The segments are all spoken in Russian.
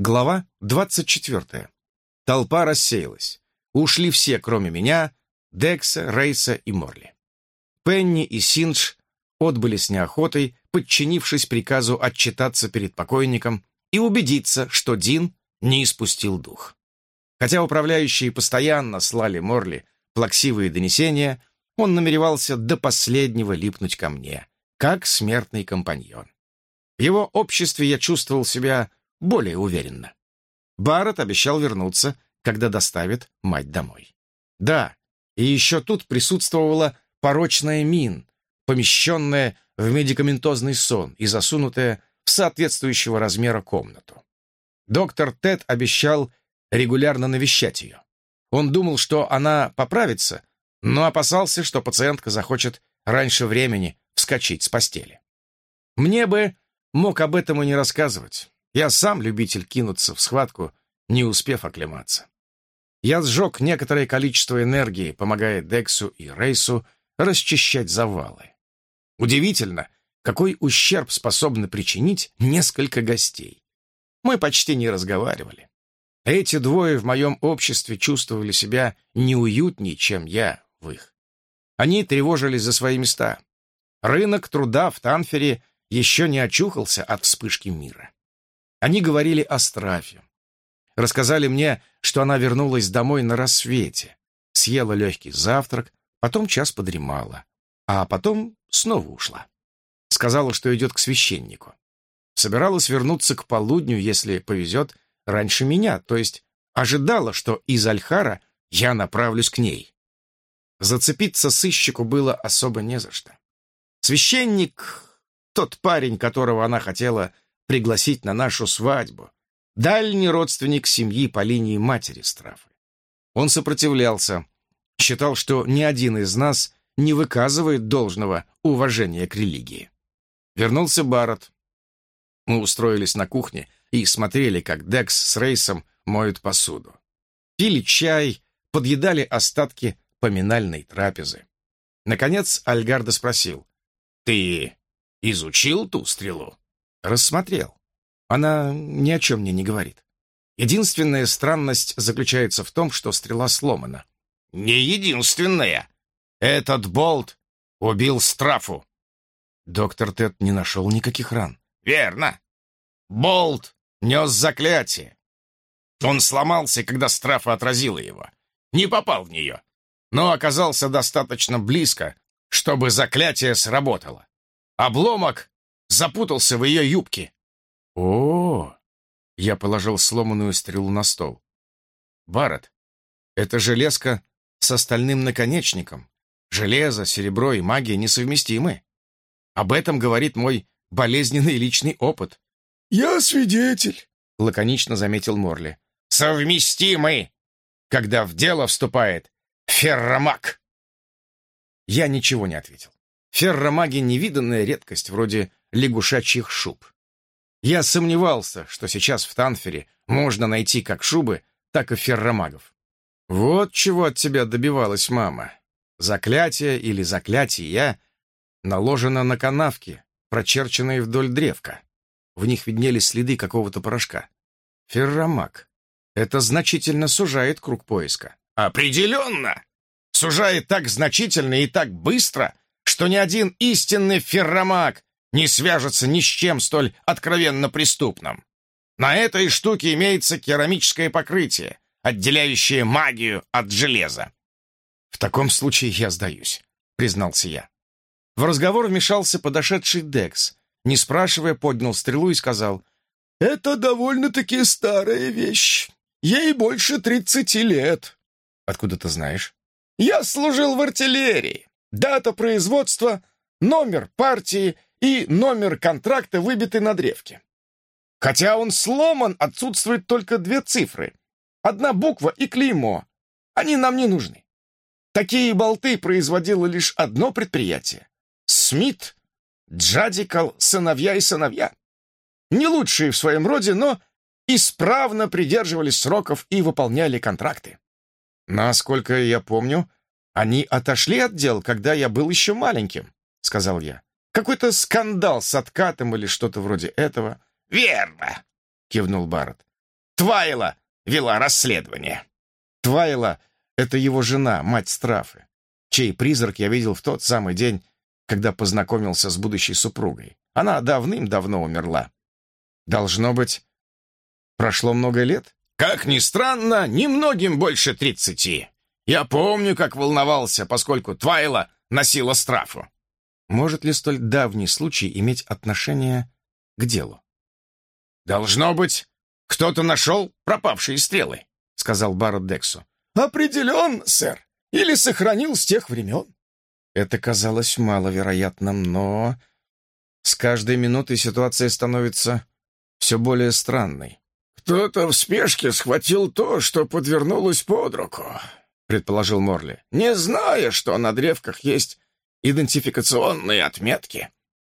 Глава 24. Толпа рассеялась. Ушли все, кроме меня, Декса, Рейса и Морли. Пенни и Синдж отбыли с неохотой, подчинившись приказу отчитаться перед покойником и убедиться, что Дин не испустил дух. Хотя управляющие постоянно слали Морли плаксивые донесения, он намеревался до последнего липнуть ко мне, как смертный компаньон. В его обществе я чувствовал себя более уверенно. Барретт обещал вернуться, когда доставит мать домой. Да, и еще тут присутствовала порочная мин, помещенная в медикаментозный сон и засунутая в соответствующего размера комнату. Доктор Тед обещал регулярно навещать ее. Он думал, что она поправится, но опасался, что пациентка захочет раньше времени вскочить с постели. Мне бы мог об этом и не рассказывать. Я сам любитель кинуться в схватку, не успев оклематься. Я сжег некоторое количество энергии, помогая Дексу и Рейсу расчищать завалы. Удивительно, какой ущерб способны причинить несколько гостей. Мы почти не разговаривали. Эти двое в моем обществе чувствовали себя неуютнее, чем я в их. Они тревожились за свои места. Рынок труда в Танфере еще не очухался от вспышки мира. Они говорили о Страфе. Рассказали мне, что она вернулась домой на рассвете, съела легкий завтрак, потом час подремала, а потом снова ушла. Сказала, что идет к священнику. Собиралась вернуться к полудню, если повезет, раньше меня, то есть ожидала, что из Альхара я направлюсь к ней. Зацепиться сыщику было особо не за что. Священник, тот парень, которого она хотела пригласить на нашу свадьбу, дальний родственник семьи по линии матери Страфы. Он сопротивлялся, считал, что ни один из нас не выказывает должного уважения к религии. Вернулся Барретт. Мы устроились на кухне и смотрели, как Декс с Рейсом моют посуду. Пили чай, подъедали остатки поминальной трапезы. Наконец Альгарда спросил, «Ты изучил ту стрелу?» Рассмотрел. Она ни о чем мне не говорит. Единственная странность заключается в том, что стрела сломана. «Не единственная. Этот болт убил Страфу». Доктор Тед не нашел никаких ран. «Верно. Болт нес заклятие. Он сломался, когда Страфа отразила его. Не попал в нее, но оказался достаточно близко, чтобы заклятие сработало. Обломок запутался в ее юбке. О, я положил сломанную стрелу на стол. Барретт, это железка с остальным наконечником. Железо, серебро и магия несовместимы. Об этом говорит мой болезненный личный опыт. «Я свидетель», — лаконично заметил Морли. «Совместимы, когда в дело вступает ферромаг». Я ничего не ответил. Ферромаги — невиданная редкость, вроде лягушачьих шуб. Я сомневался, что сейчас в Танфере можно найти как шубы, так и ферромагов. Вот чего от тебя добивалась мама. Заклятие или заклятия наложено на канавки, прочерченные вдоль древка. В них виднелись следы какого-то порошка. Ферромаг. Это значительно сужает круг поиска. Определенно! Сужает так значительно и так быстро, что ни один истинный ферромаг не свяжется ни с чем столь откровенно преступным. На этой штуке имеется керамическое покрытие, отделяющее магию от железа. «В таком случае я сдаюсь», — признался я. В разговор вмешался подошедший Декс. Не спрашивая, поднял стрелу и сказал, «Это довольно-таки старая вещь. Ей больше тридцати лет». «Откуда ты знаешь?» «Я служил в артиллерии. Дата производства, номер партии и номер контракта выбиты на древке. Хотя он сломан, отсутствуют только две цифры. Одна буква и клеймо. Они нам не нужны. Такие болты производило лишь одно предприятие. Смит, Джадикал, сыновья и сыновья. Не лучшие в своем роде, но исправно придерживались сроков и выполняли контракты. Насколько я помню, они отошли от дел, когда я был еще маленьким, сказал я. Какой-то скандал с откатом или что-то вроде этого. «Верно!» — кивнул Барретт. Твайла вела расследование». Твайла — это его жена, мать Страфы, чей призрак я видел в тот самый день, когда познакомился с будущей супругой. Она давным-давно умерла. Должно быть, прошло много лет? Как ни странно, немногим больше тридцати. Я помню, как волновался, поскольку Твайла носила страфу. Может ли столь давний случай иметь отношение к делу? «Должно быть, кто-то нашел пропавшие стрелы», — сказал Барретт Дексу. «Определен, сэр. Или сохранил с тех времен». Это казалось маловероятным, но с каждой минутой ситуация становится все более странной. «Кто-то в спешке схватил то, что подвернулось под руку», — предположил Морли, «не зная, что на древках есть идентификационные отметки».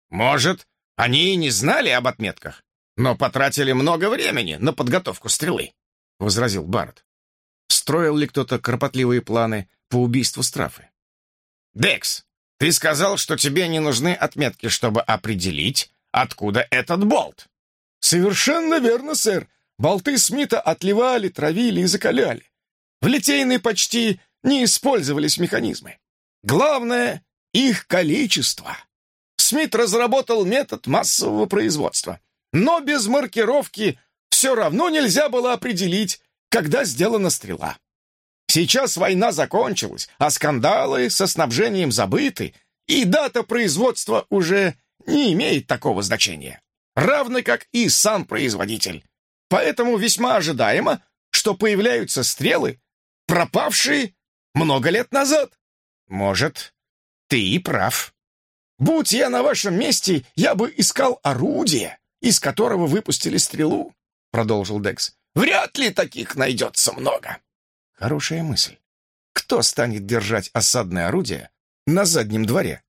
«Может, они и не знали об отметках, но потратили много времени на подготовку стрелы», — возразил Барретт. Строил ли кто-то кропотливые планы по убийству Страфы? «Декс, ты сказал, что тебе не нужны отметки, чтобы определить, откуда этот болт». «Совершенно верно, сэр. Болты Смита отливали, травили и закаляли. В литейной почти не использовались механизмы. Главное — их количество. Смит разработал метод массового производства. Но без маркировки все равно нельзя было определить, когда сделана стрела. Сейчас война закончилась, а скандалы со снабжением забыты, и дата производства уже не имеет такого значения, равно как и сам производитель. Поэтому весьма ожидаемо, что появляются стрелы, пропавшие много лет назад. Может, ты и прав. Будь я на вашем месте, я бы искал орудие, из которого выпустили стрелу, продолжил Декс. Вряд ли таких найдется много. Хорошая мысль. Кто станет держать осадное орудие на заднем дворе?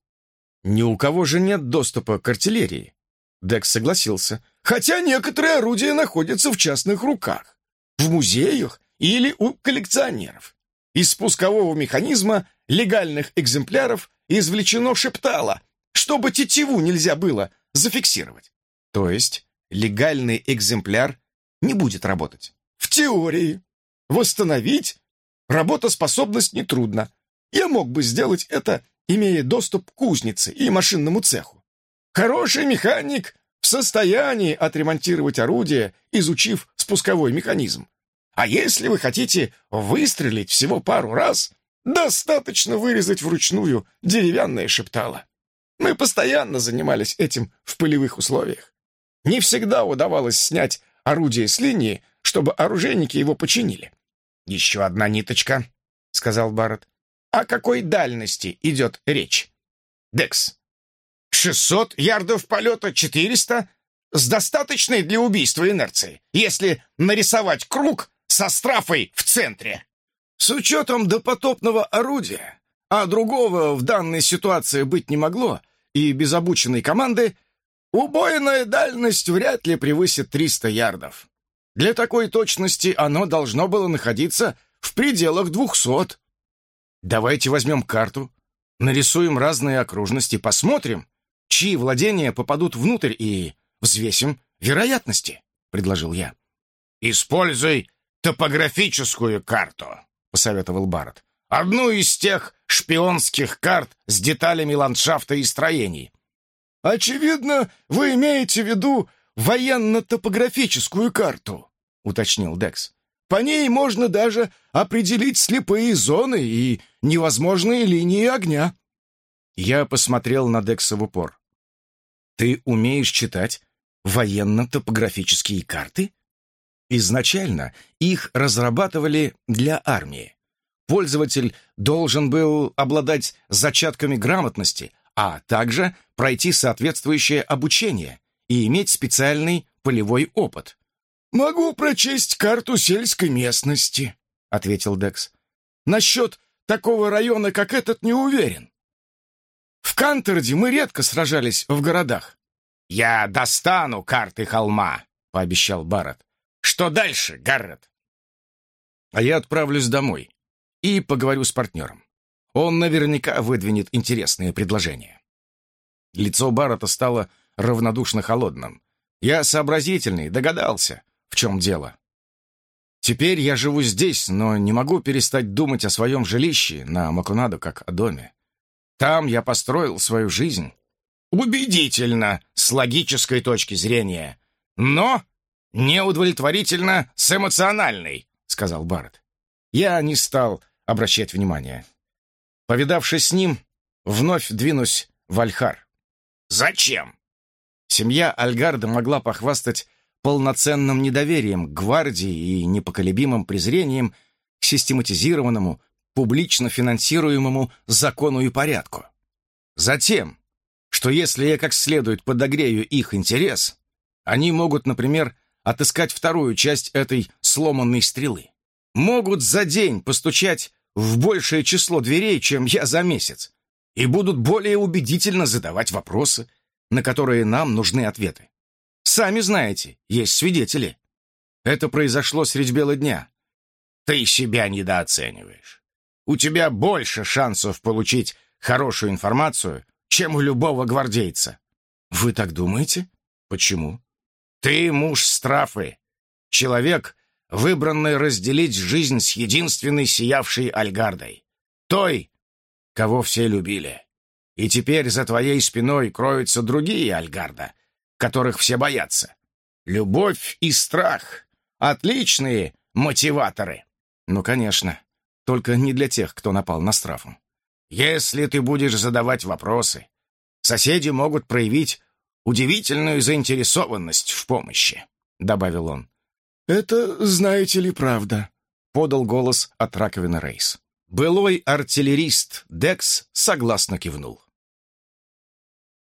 Ни у кого же нет доступа к артиллерии. Декс согласился. Хотя некоторые орудия находятся в частных руках, в музеях или у коллекционеров. Из спускового механизма легальных экземпляров извлечено шептало, чтобы тетиву нельзя было зафиксировать. То есть легальный экземпляр не будет работать? В теории. Восстановить Работоспособность нетрудна. Я мог бы сделать это, имея доступ к кузнице и машинному цеху. Хороший механик в состоянии отремонтировать орудие, изучив спусковой механизм. А если вы хотите выстрелить всего пару раз, достаточно вырезать вручную деревянное шептало. Мы постоянно занимались этим в полевых условиях. Не всегда удавалось снять орудие с линии, чтобы оружейники его починили. «Еще одна ниточка», — сказал Барретт. «О какой дальности идет речь?» «Декс, шестьсот ярдов полета, четыреста с достаточной для убийства инерции, если нарисовать круг со страфой в центре». «С учетом допотопного орудия, а другого в данной ситуации быть не могло, и без обученной команды, убойная дальность вряд ли превысит 300 ярдов. Для такой точности оно должно было находиться в пределах двухсот. Давайте возьмем карту, нарисуем разные окружности, посмотрим, чьи владения попадут внутрь и взвесим вероятности, — предложил я. «Используй топографическую карту», — посоветовал Барретт. «Одну из тех шпионских карт с деталями ландшафта и строений». «Очевидно, вы имеете в виду военно-топографическую карту», — уточнил Декс. «По ней можно даже определить слепые зоны и невозможные линии огня». Я посмотрел на Декса в упор. «Ты умеешь читать военно-топографические карты?» Изначально их разрабатывали для армии. Пользователь должен был обладать зачатками грамотности, а также пройти соответствующее обучение и иметь специальный полевой опыт. «Могу прочесть карту сельской местности», — ответил Декс. «Насчет такого района, как этот, не уверен. В Кантерде мы редко сражались в городах». «Я достану карты холма», — пообещал Барретт. «Что дальше, Гаррет?» «А я отправлюсь домой и поговорю с партнером. Он наверняка выдвинет интересные предложения». Лицо Баррета стало равнодушно холодным. Я сообразительный, догадался, в чем дело. Теперь я живу здесь, но не могу перестать думать о своем жилище на Макунадо как о доме. Там я построил свою жизнь. Убедительно, с логической точки зрения, но неудовлетворительно с эмоциональной, сказал Барретт. Я не стал обращать внимания. Повидавшись с ним, вновь двинусь в Альхар. Зачем? Семья Альгарда могла похвастать полноценным недоверием к гвардии и непоколебимым презрением к систематизированному, публично финансируемому закону и порядку. Затем, что если я как следует подогрею их интерес, они могут, например, отыскать вторую часть этой сломанной стрелы. Могут за день постучать в большее число дверей, чем я за месяц, и будут более убедительно задавать вопросы, на которые нам нужны ответы. Сами знаете, есть свидетели. Это произошло средь бела дня. Ты себя недооцениваешь. У тебя больше шансов получить хорошую информацию, чем у любого гвардейца. Вы так думаете? Почему? Ты муж Страфы. Человек, выбранный разделить жизнь с единственной сиявшей Альгардой. Той, кого все любили. И теперь за твоей спиной кроются другие Альгарда, которых все боятся. Любовь и страх — отличные мотиваторы. Ну, конечно, только не для тех, кто напал на Страфу. Если ты будешь задавать вопросы, соседи могут проявить удивительную заинтересованность в помощи», — добавил он. «Это, знаете ли, правда», — подал голос от раковины Рейс. Былой артиллерист Декс согласно кивнул.